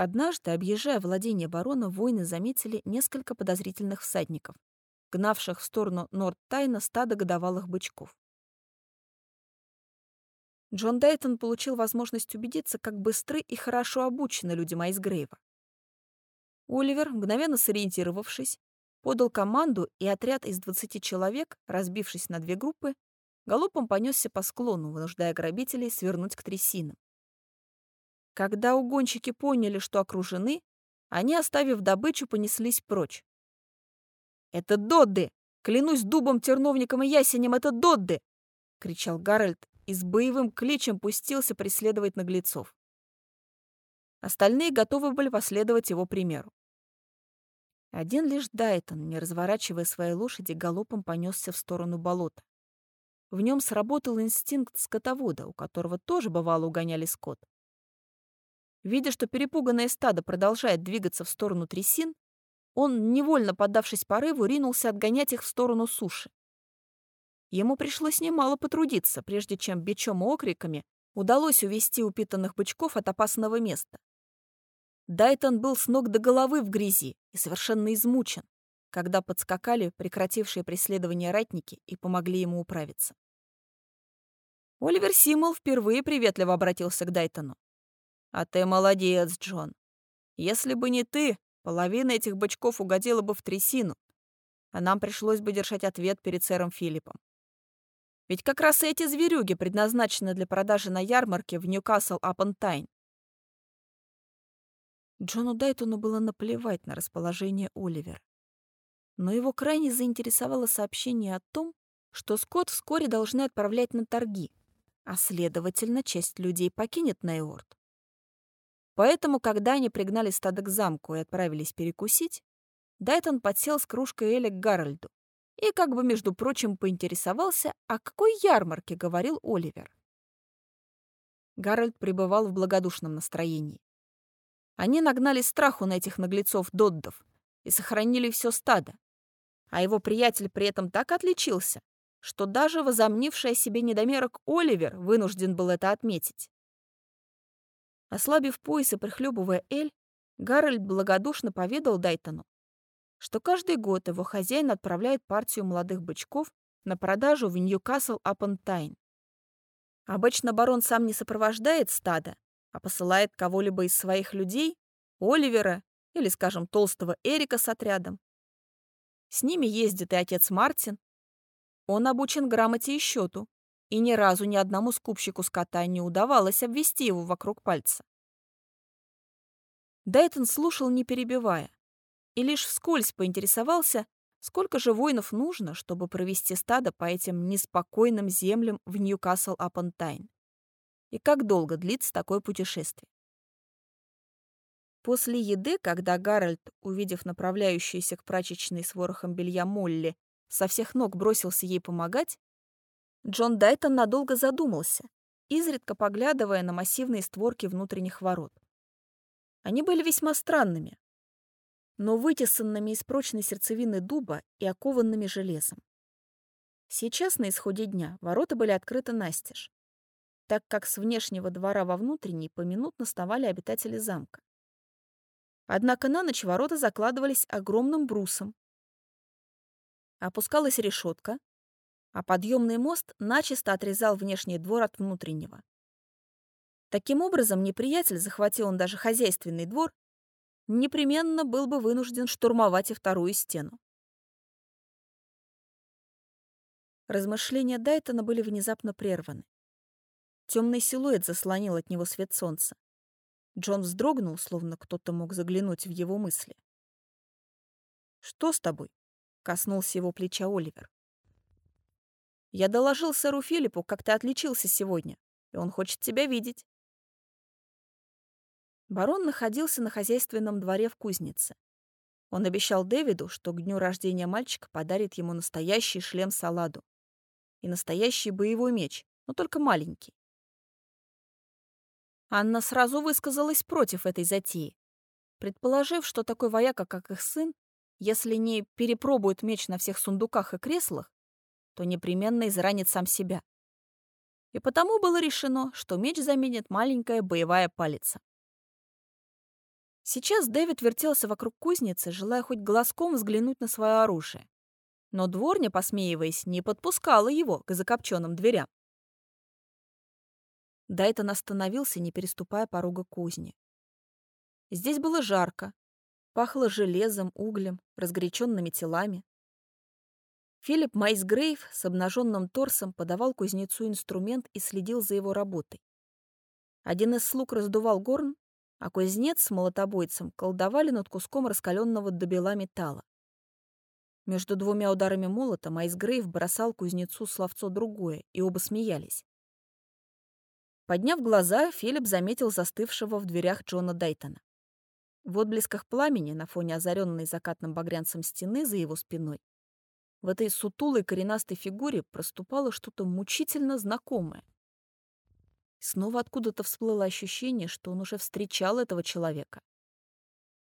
Однажды, объезжая владение барона, воины заметили несколько подозрительных всадников, гнавших в сторону Норд-Тайна стадо годовалых бычков. Джон Дейтон получил возможность убедиться, как быстры и хорошо обучены люди Майсгрейва. Оливер, мгновенно сориентировавшись, подал команду, и отряд из 20 человек, разбившись на две группы, галопом понесся по склону, вынуждая грабителей свернуть к трясинам. Когда угонщики поняли, что окружены, они, оставив добычу, понеслись прочь. «Это Додды! Клянусь дубом, терновником и ясенем, это Додды!» — кричал Гарольд и с боевым кличем пустился преследовать наглецов. Остальные готовы были последовать его примеру. Один лишь Дайтон, не разворачивая своей лошади, галопом понесся в сторону болота. В нем сработал инстинкт скотовода, у которого тоже бывало угоняли скот. Видя, что перепуганное стадо продолжает двигаться в сторону трясин, он, невольно поддавшись порыву, ринулся отгонять их в сторону суши. Ему пришлось немало потрудиться, прежде чем бичом и окриками удалось увести упитанных бычков от опасного места. Дайтон был с ног до головы в грязи и совершенно измучен, когда подскакали прекратившие преследование ратники и помогли ему управиться. Оливер Симмел впервые приветливо обратился к Дайтону. А ты молодец, Джон. Если бы не ты, половина этих бычков угодила бы в трясину, а нам пришлось бы держать ответ перед сэром Филиппом. Ведь как раз эти зверюги предназначены для продажи на ярмарке в Ньюкасл-Апон-Тайн. Джону Дайтону было наплевать на расположение Оливера. Но его крайне заинтересовало сообщение о том, что скот вскоре должны отправлять на торги, а, следовательно, часть людей покинет Нейорд. Поэтому, когда они пригнали стадо к замку и отправились перекусить, Дайтон подсел с кружкой Эля к Гарольду и, как бы, между прочим, поинтересовался, о какой ярмарке говорил Оливер. Гарольд пребывал в благодушном настроении. Они нагнали страху на этих наглецов-доддов и сохранили все стадо, а его приятель при этом так отличился, что даже возомнивший о себе недомерок Оливер вынужден был это отметить. Ослабив пояс и прихлебывая эль, Гарольд благодушно поведал Дайтону, что каждый год его хозяин отправляет партию молодых бычков на продажу в Ньюкасл-Апон-Тайн. Обычно барон сам не сопровождает стадо, а посылает кого-либо из своих людей, Оливера или, скажем, толстого Эрика с отрядом. С ними ездит и отец Мартин. Он обучен грамоте и счету, и ни разу ни одному скупщику скота не удавалось обвести его вокруг пальца. Дайтон слушал, не перебивая, и лишь вскользь поинтересовался, сколько же воинов нужно, чтобы провести стадо по этим неспокойным землям в Ньюкасл-Апон-Тайн, и как долго длится такое путешествие. После еды, когда Гарольд, увидев направляющуюся к прачечной с ворохом белья Молли, со всех ног бросился ей помогать, Джон Дайтон надолго задумался, изредка поглядывая на массивные створки внутренних ворот. Они были весьма странными, но вытесанными из прочной сердцевины дуба и окованными железом. Сейчас, на исходе дня, ворота были открыты настежь, так как с внешнего двора во внутренний поминутно сновали обитатели замка. Однако на ночь ворота закладывались огромным брусом. Опускалась решетка, а подъемный мост начисто отрезал внешний двор от внутреннего. Таким образом, неприятель, захватил он даже хозяйственный двор, непременно был бы вынужден штурмовать и вторую стену. Размышления Дайтона были внезапно прерваны. Темный силуэт заслонил от него свет солнца. Джон вздрогнул, словно кто-то мог заглянуть в его мысли. «Что с тобой?» — коснулся его плеча Оливер. Я доложил сэру Филиппу, как ты отличился сегодня, и он хочет тебя видеть. Барон находился на хозяйственном дворе в кузнице. Он обещал Дэвиду, что к дню рождения мальчика подарит ему настоящий шлем-саладу и настоящий боевой меч, но только маленький. Анна сразу высказалась против этой затеи, предположив, что такой вояка, как их сын, если не перепробует меч на всех сундуках и креслах, то непременно изранит сам себя. И потому было решено, что меч заменит маленькая боевая палица. Сейчас Дэвид вертелся вокруг кузницы, желая хоть глазком взглянуть на свое оружие. Но дворня, посмеиваясь, не подпускала его к закопченным дверям. Дайтон остановился, не переступая порога кузни. Здесь было жарко, пахло железом, углем, разгоряченными телами. Филипп Майсгрейв с обнаженным торсом подавал кузнецу инструмент и следил за его работой. Один из слуг раздувал горн, а кузнец с молотобойцем колдовали над куском раскаленного до бела металла. Между двумя ударами молота Майсгрейв бросал кузнецу словцо другое, и оба смеялись. Подняв глаза, Филипп заметил застывшего в дверях Джона Дайтона. В отблесках пламени на фоне озаренной закатным багрянцем стены за его спиной в этой сутулой коренастой фигуре проступало что-то мучительно знакомое. Снова откуда-то всплыло ощущение, что он уже встречал этого человека.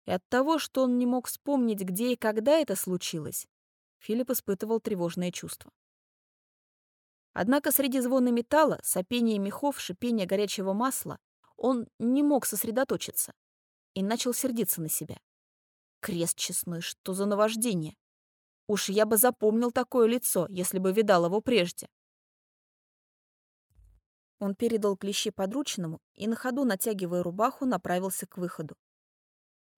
И от того, что он не мог вспомнить, где и когда это случилось, Филипп испытывал тревожное чувство. Однако среди звона металла, сопения мехов, шипения горячего масла он не мог сосредоточиться и начал сердиться на себя. Крест честной, что за наваждение? Уж я бы запомнил такое лицо, если бы видал его прежде. Он передал клещи подручному и на ходу, натягивая рубаху, направился к выходу.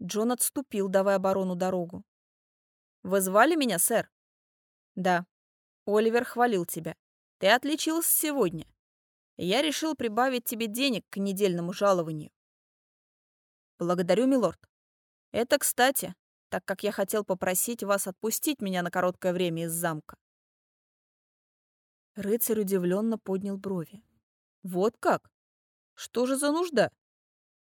Джон отступил, давая барону дорогу. «Вы звали меня, сэр?» «Да. Оливер хвалил тебя. Ты отличился сегодня. Я решил прибавить тебе денег к недельному жалованию». «Благодарю, милорд. Это кстати, так как я хотел попросить вас отпустить меня на короткое время из замка». Рыцарь удивленно поднял брови. Вот как? Что же за нужда?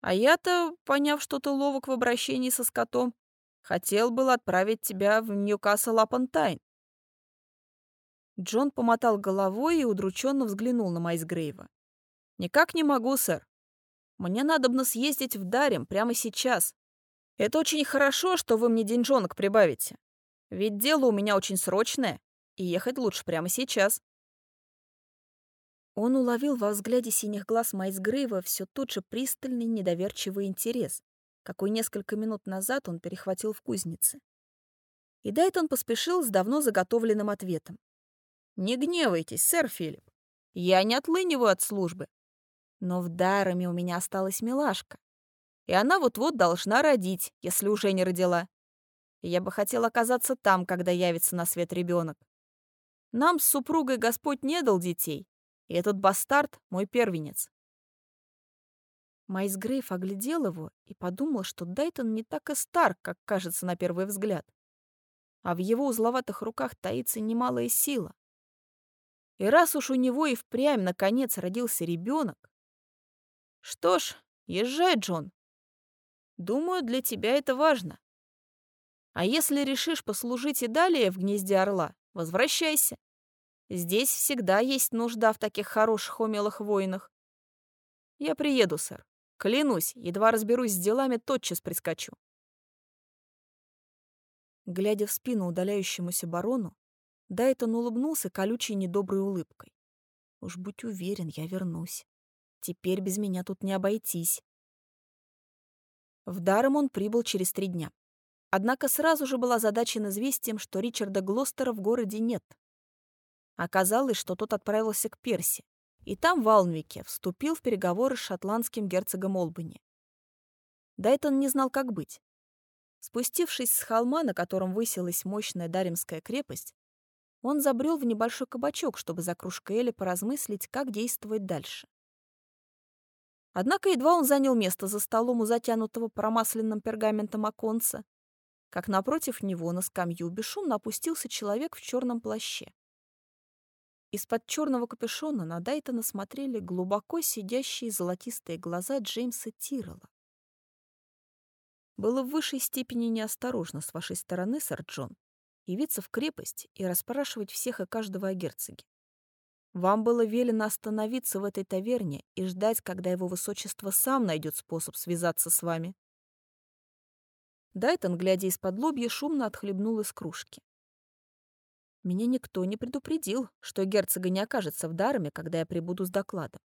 А я-то, поняв, что ты ловок в обращении со скотом, хотел был отправить тебя в Ньюкасл Апантайн. Джон помотал головой и удрученно взглянул на Майсгрейва. «Никак не могу, сэр. Мне надобно съездить в Дарем прямо сейчас. Это очень хорошо, что вы мне деньжонок прибавите. Ведь дело у меня очень срочное, и ехать лучше прямо сейчас». Он уловил во взгляде синих глаз Майсгрейва все тот же пристальный, недоверчивый интерес, какой несколько минут назад он перехватил в кузнице. И Дайтон поспешил с давно заготовленным ответом. «Не гневайтесь, сэр Филипп. Я не отлыниваю от службы. Но в дарами у меня осталась милашка. И она вот-вот должна родить, если уже не родила. И я бы хотел оказаться там, когда явится на свет ребенок. Нам с супругой Господь не дал детей, и этот бастард — мой первенец. Майс Грейв оглядел его и подумал, что Дайтон не так и стар, как кажется на первый взгляд. А в его узловатых руках таится немалая сила. И раз уж у него и впрямь наконец родился ребенок, что ж, езжай, Джон. Думаю, для тебя это важно. А если решишь послужить и далее в гнезде орла, возвращайся. Здесь всегда есть нужда в таких хороших умелых воинах. Я приеду, сэр. Клянусь, едва разберусь с делами, тотчас прискочу. Глядя в спину удаляющемуся барону, Дайтон улыбнулся колючей недоброй улыбкой. Уж будь уверен, я вернусь. Теперь без меня тут не обойтись. В Даром он прибыл через три дня. Однако сразу же была озадачен известием, что Ричарда Глостера в городе нет. Оказалось, что тот отправился к Перси, и там, в Алнвике, вступил в переговоры с шотландским герцогом Олбани. Дайтон не знал, как быть. Спустившись с холма, на котором высилась мощная Даримская крепость, он забрел в небольшой кабачок, чтобы за кружкой Эли поразмыслить, как действовать дальше. Однако едва он занял место за столом у затянутого промасленным пергаментом оконца, как напротив него на скамью бесшумно опустился человек в черном плаще. Из-под черного капюшона на Дайтона смотрели глубоко сидящие золотистые глаза Джеймса Тиррелла. Было в высшей степени неосторожно с вашей стороны, сэр Джон, явиться в крепость и расспрашивать всех и каждого о герцоге. Вам было велено остановиться в этой таверне и ждать, когда его высочество сам найдет способ связаться с вами. Дайтон, глядя из-под лобья, шумно отхлебнул из кружки. Меня никто не предупредил, что герцога не окажется в Дарме, когда я прибуду с докладом.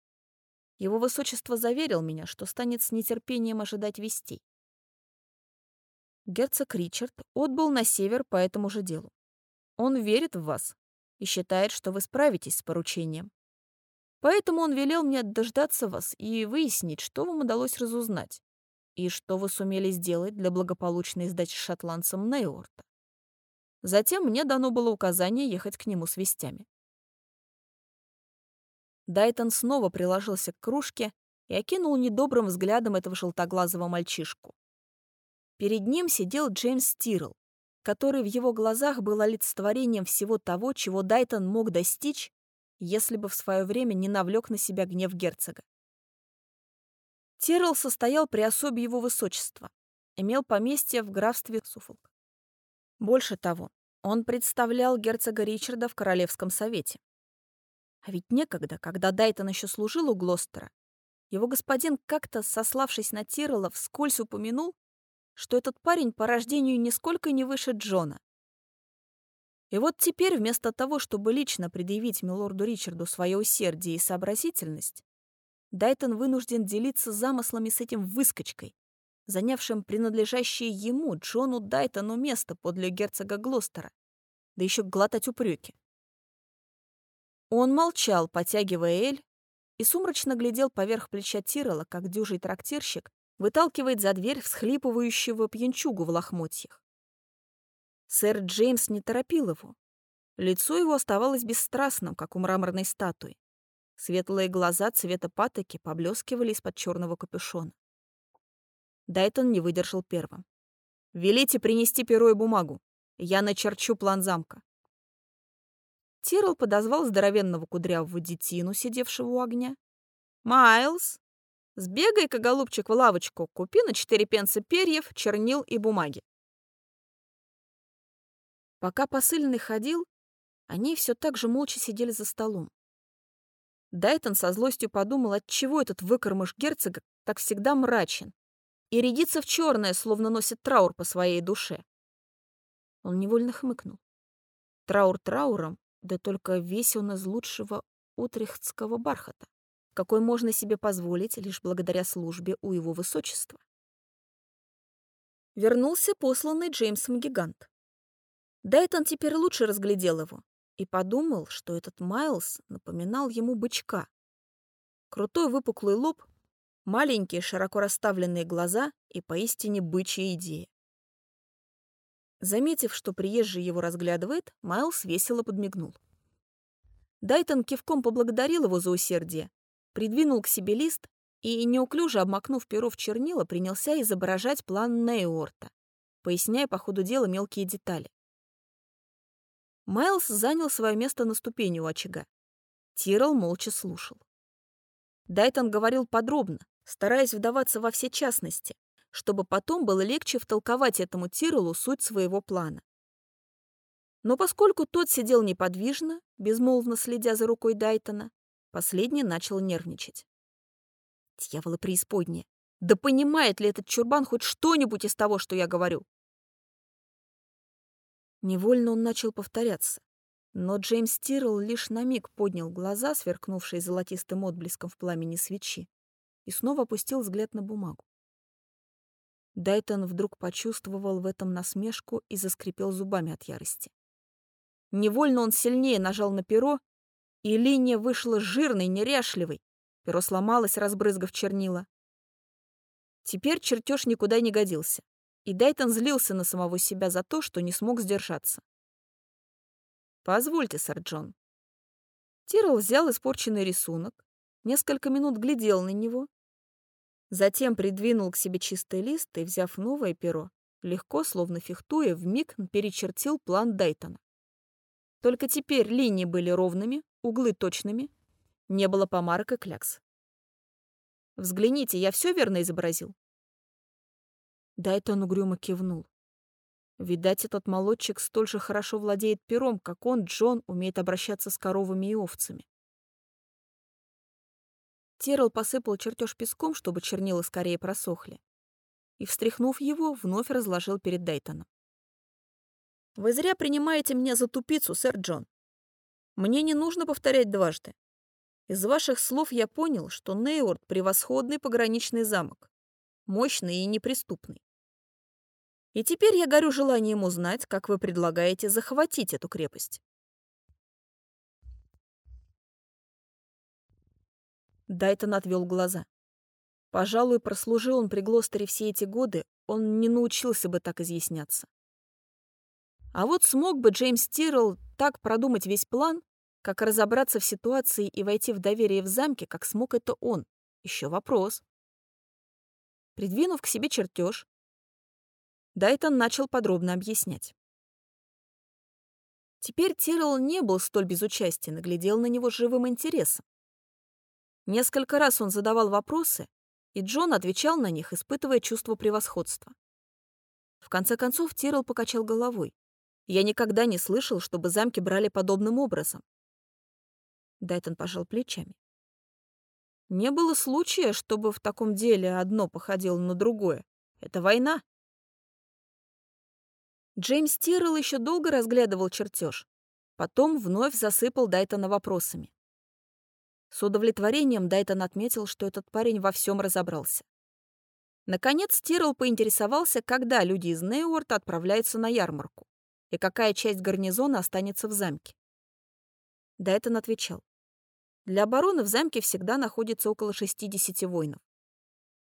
Его высочество заверил меня, что станет с нетерпением ожидать вестей. Герцог Ричард отбыл на север по этому же делу. Он верит в вас и считает, что вы справитесь с поручением. Поэтому он велел мне дождаться вас и выяснить, что вам удалось разузнать и что вы сумели сделать для благополучной сдачи шотландцам Нейорта. Затем мне дано было указание ехать к нему с вестями. Дайтон снова приложился к кружке и окинул недобрым взглядом этого желтоглазого мальчишку. Перед ним сидел Джеймс Стирл, который в его глазах был олицетворением всего того, чего Дайтон мог достичь, если бы в свое время не навлек на себя гнев герцога. Тирл состоял при особе его высочества, имел поместье в графстве Суфолк. Больше того, он представлял герцога Ричарда в Королевском совете. А ведь некогда, когда Дайтон еще служил у Глостера, его господин как-то, сославшись на Тирла, вскользь упомянул, что этот парень по рождению нисколько не выше Джона. И вот теперь, вместо того, чтобы лично предъявить милорду Ричарду свое усердие и сообразительность, Дайтон вынужден делиться замыслами с этим выскочкой, занявшим принадлежащее ему, Джону Дайтону, место подле герцога Глостера, да еще глотать упреки. Он молчал, потягивая эль, и сумрачно глядел поверх плеча Тирола, как дюжий трактирщик выталкивает за дверь всхлипывающего пьянчугу в лохмотьях. Сэр Джеймс не торопил его. Лицо его оставалось бесстрастным, как у мраморной статуи. Светлые глаза цвета патоки поблескивали из-под черного капюшона. Дайтон не выдержал первым. «Велите принести перо и бумагу. Я начерчу план замка». Тирл подозвал здоровенного кудрявого детину, сидевшего у огня. «Майлз, сбегай-ка, голубчик, в лавочку, купи на четыре пенса перьев, чернил и бумаги». Пока посыльный ходил, они все так же молча сидели за столом. Дайтон со злостью подумал, отчего этот выкормыш герцога так всегда мрачен и рядится в черное, словно носит траур по своей душе. Он невольно хмыкнул. Траур трауром, да только весь он из лучшего утрехтского бархата, какой можно себе позволить лишь благодаря службе у его высочества. Вернулся посланный Джеймсом гигант. Дайтон теперь лучше разглядел его и подумал, что этот Майлз напоминал ему бычка. Крутой выпуклый лоб, маленькие широко расставленные глаза и поистине бычья идея. Заметив, что приезжий его разглядывает, Майлз весело подмигнул. Дайтон кивком поблагодарил его за усердие, придвинул к себе лист и, неуклюже обмакнув перо в чернила, принялся изображать план Нейорта, поясняя по ходу дела мелкие детали. Майлз занял свое место на ступени у очага. Тирл молча слушал. Дайтон говорил подробно, стараясь вдаваться во все частности, чтобы потом было легче втолковать этому Тиролу суть своего плана. Но поскольку тот сидел неподвижно, безмолвно следя за рукой Дайтона, последний начал нервничать. Дьяволы преисподние! Да понимает ли этот чурбан хоть что-нибудь из того, что я говорю? Невольно он начал повторяться. Но Джеймс Тирл лишь на миг поднял глаза, сверкнувшие золотистым отблеском в пламени свечи, и снова опустил взгляд на бумагу. Дайтон вдруг почувствовал в этом насмешку и заскрипел зубами от ярости. Невольно он сильнее нажал на перо, и линия вышла жирной, неряшливой. Перо сломалось, разбрызгав чернила. Теперь чертеж никуда не годился и Дайтон злился на самого себя за то, что не смог сдержаться. «Позвольте, сэр Джон». Тирл взял испорченный рисунок, несколько минут глядел на него, затем придвинул к себе чистый лист и, взяв новое перо, легко, словно фехтуя, вмиг перечертил план Дайтона. Только теперь линии были ровными, углы точными, не было помарок и клякс. «Взгляните, я все верно изобразил?» Дайтон угрюмо кивнул. Видать, этот молодчик столь же хорошо владеет пером, как он, Джон, умеет обращаться с коровами и овцами. Террел посыпал чертеж песком, чтобы чернила скорее просохли, и, встряхнув его, вновь разложил перед Дайтоном. «Вы зря принимаете меня за тупицу, сэр Джон. Мне не нужно повторять дважды. Из ваших слов я понял, что Нейворд — превосходный пограничный замок, мощный и неприступный. И теперь я горю желанием узнать, как вы предлагаете захватить эту крепость. Дайтон отвел глаза. Пожалуй, прослужил он при Глостере все эти годы, он не научился бы так изъясняться. А вот смог бы Джеймс Тиррелл так продумать весь план, как разобраться в ситуации и войти в доверие в замке, как смог это он? Еще вопрос. Придвинув к себе чертеж, Дайтон начал подробно объяснять. Теперь Тиррелл не был столь безучастен и глядел на него живым интересом. Несколько раз он задавал вопросы, и Джон отвечал на них, испытывая чувство превосходства. В конце концов Тиррелл покачал головой. «Я никогда не слышал, чтобы замки брали подобным образом». Дайтон пожал плечами. «Не было случая, чтобы в таком деле одно походило на другое. Это война». Джеймс Тиррелл еще долго разглядывал чертеж, потом вновь засыпал Дайтона вопросами. С удовлетворением Дайтон отметил, что этот парень во всем разобрался. Наконец Тирл поинтересовался, когда люди из Нейуорта отправляются на ярмарку и какая часть гарнизона останется в замке. Дайтон отвечал. Для обороны в замке всегда находится около 60 воинов.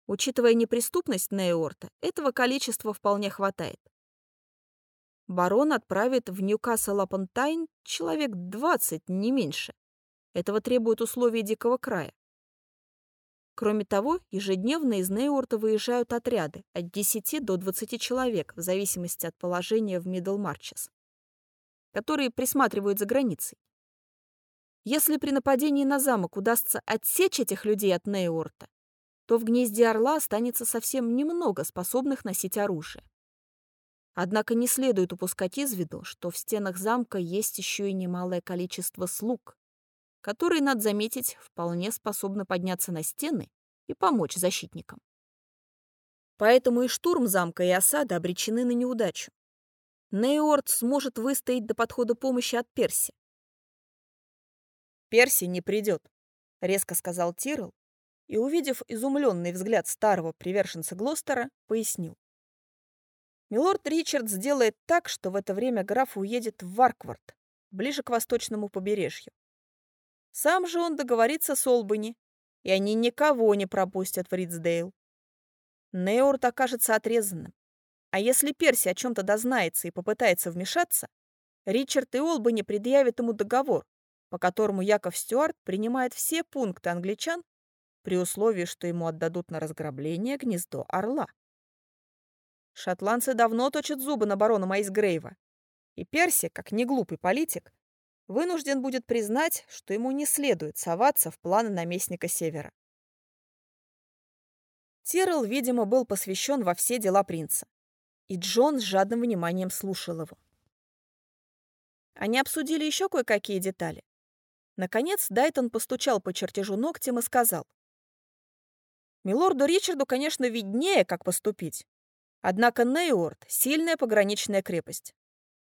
Учитывая неприступность Нейорта, этого количества вполне хватает. Барон отправит в Ньюкасл-Апон-Тайн человек 20, не меньше. Этого требуют условия Дикого края. Кроме того, ежедневно из Нейорта выезжают отряды от 10 до 20 человек, в зависимости от положения в Миддлмарчес, которые присматривают за границей. Если при нападении на замок удастся отсечь этих людей от Нейорта, то в гнезде Орла останется совсем немного способных носить оружие. Однако не следует упускать из виду, что в стенах замка есть еще и немалое количество слуг, которые, надо заметить, вполне способны подняться на стены и помочь защитникам. Поэтому и штурм замка, и осада обречены на неудачу. Нейорд сможет выстоять до подхода помощи от Перси. «Перси не придет», — резко сказал Тирл, и, увидев изумленный взгляд старого приверженца Глостера, пояснил. Милорд Ричард сделает так, что в это время граф уедет в Варквард, ближе к восточному побережью. Сам же он договорится с Олбани, и они никого не пропустят в Ридсдейл. Неорт окажется отрезанным. А если Перси о чем-то дознается и попытается вмешаться, Ричард и Олбани предъявят ему договор, по которому Яков Стюарт принимает все пункты англичан при условии, что ему отдадут на разграбление гнездо орла. Шотландцы давно точат зубы на барона Майсгрейва, и Перси, как неглупый политик, вынужден будет признать, что ему не следует соваться в планы наместника Севера. Тирл, видимо, был посвящен во все дела принца, и Джон с жадным вниманием слушал его. Они обсудили еще кое-какие детали. Наконец Дайтон постучал по чертежу ногтем и сказал. «Милорду Ричарду, конечно, виднее, как поступить. Однако Нейорд — сильная пограничная крепость.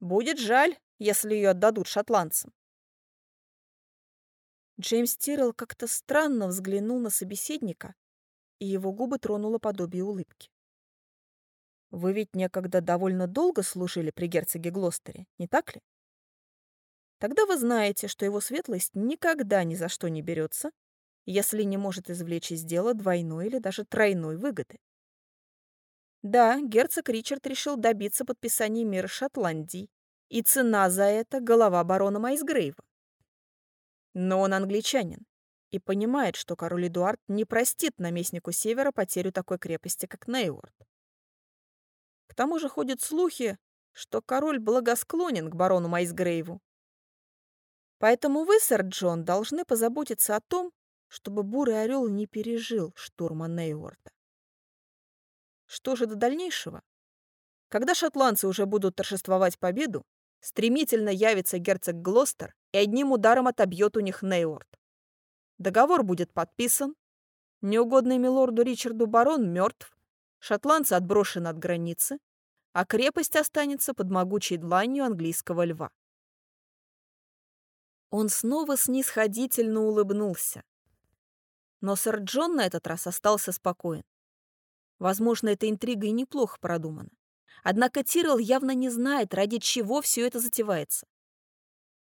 Будет жаль, если ее отдадут шотландцам. Джеймс Тиррелл как-то странно взглянул на собеседника, и его губы тронуло подобие улыбки. «Вы ведь некогда довольно долго служили при герцоге Глостере, не так ли? Тогда вы знаете, что его светлость никогда ни за что не берется, если не может извлечь из дела двойной или даже тройной выгоды. Да, герцог Ричард решил добиться подписания мира Шотландии, и цена за это — голова барона Майсгрейва. Но он англичанин и понимает, что король Эдуард не простит наместнику Севера потерю такой крепости, как Нейворд. К тому же ходят слухи, что король благосклонен к барону Майсгрейву. Поэтому вы, сэр Джон, должны позаботиться о том, чтобы Бурый Орел не пережил штурма Нейворда. Что же до дальнейшего? Когда шотландцы уже будут торжествовать победу, стремительно явится герцог Глостер и одним ударом отобьет у них Нейорд. Договор будет подписан, неугодный милорду Ричарду барон мертв, шотландцы отброшены от границы, а крепость останется под могучей дланью английского льва. Он снова снисходительно улыбнулся. Но сэр Джон на этот раз остался спокоен. Возможно, эта интрига и неплохо продумана. Однако Тиррелл явно не знает, ради чего все это затевается.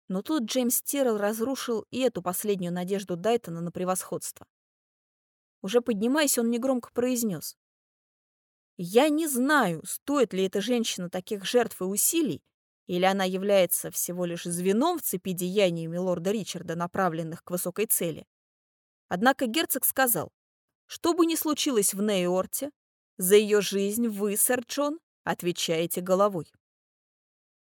Но тут Джеймс Тиррелл разрушил и эту последнюю надежду Дайтона на превосходство. Уже поднимаясь, он негромко произнес. «Я не знаю, стоит ли эта женщина таких жертв и усилий, или она является всего лишь звеном в цепи деяний милорда Ричарда, направленных к высокой цели. Однако герцог сказал, что бы ни случилось в Нейорте, за ее жизнь вы, сэр Джон, отвечаете головой.